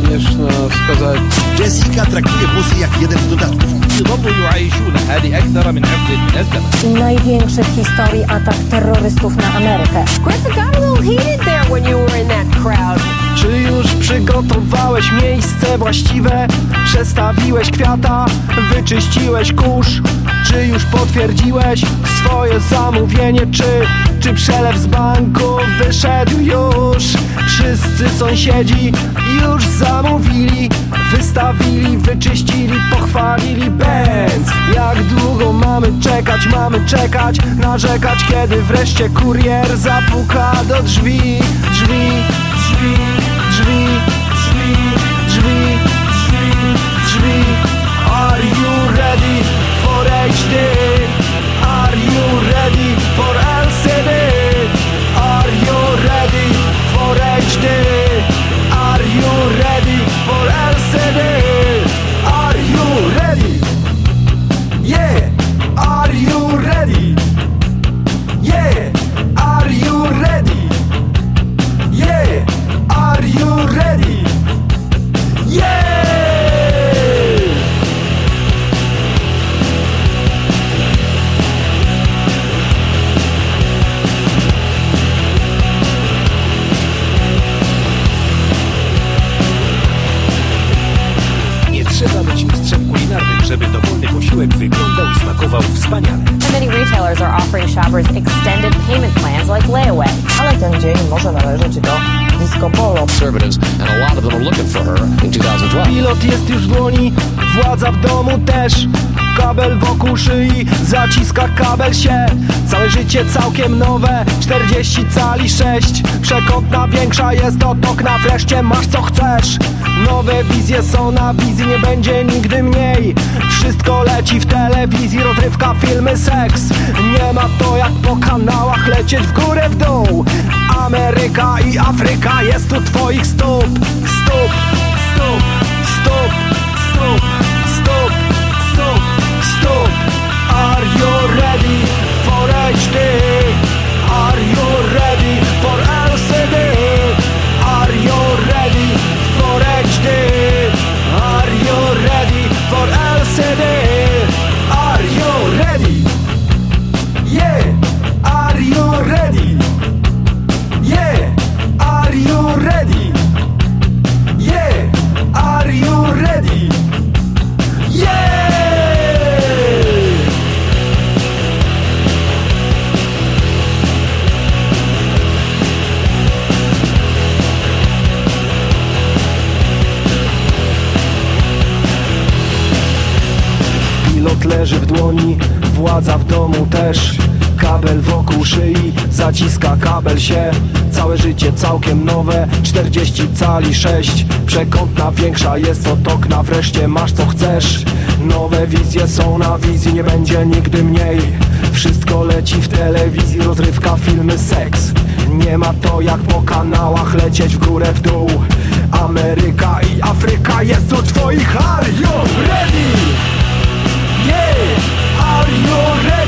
конечно, сказать... Jessica traktuje włosy jak jeden z dodatków. Największy w historii atak terrorystów na Amerykę. Czy już przygotowałeś miejsce właściwe? Przestawiłeś kwiata, wyczyściłeś kurz. Czy już potwierdziłeś swoje zamówienie? Czy, czy przelew z banku wyszedł już? Wszyscy sąsiedzi już zamówili Wystawili, wyczyścili, pochwalili Benz Jak długo mamy czekać, mamy czekać Narzekać, kiedy wreszcie kurier zapuka do drzwi Drzwi, drzwi, drzwi, żeby dowolny posiłek wyglądał i smakował wspaniale. Many retailers are offering shoppers extended payment plans like layaway. Ale ten dzień może należeć do Disco Polo. Conservatives, and a lot of them are looking for her in 2012. Pilot jest już w dłoni, władza w domu też Kabel wokół szyi, zaciska kabel się. Całe życie całkiem nowe, 40 cali 6 Przekątna większa jest od okna, wreszcie masz co chcesz. Nowe wizje są na wizji, nie będzie nigdy mniej. Wszystko leci w telewizji, rozrywka, filmy, seks. Nie ma to jak po kanałach lecieć w górę, w dół. Ameryka i Afryka jest u twoich Stóp, stóp, stóp, stóp, stóp, Leży w dłoni, władza w domu też. Kabel wokół szyi, zaciska kabel się. Całe życie całkiem nowe, 40 cali 6 Przekątna większa jest od okna, wreszcie masz co chcesz. Nowe wizje są na wizji, nie będzie nigdy mniej. Wszystko leci w telewizji, rozrywka, filmy, seks. Nie ma to jak po kanałach lecieć w górę, w dół. Ameryka i Afryka jest u twoich Are you ready? Yeah! Are you ready?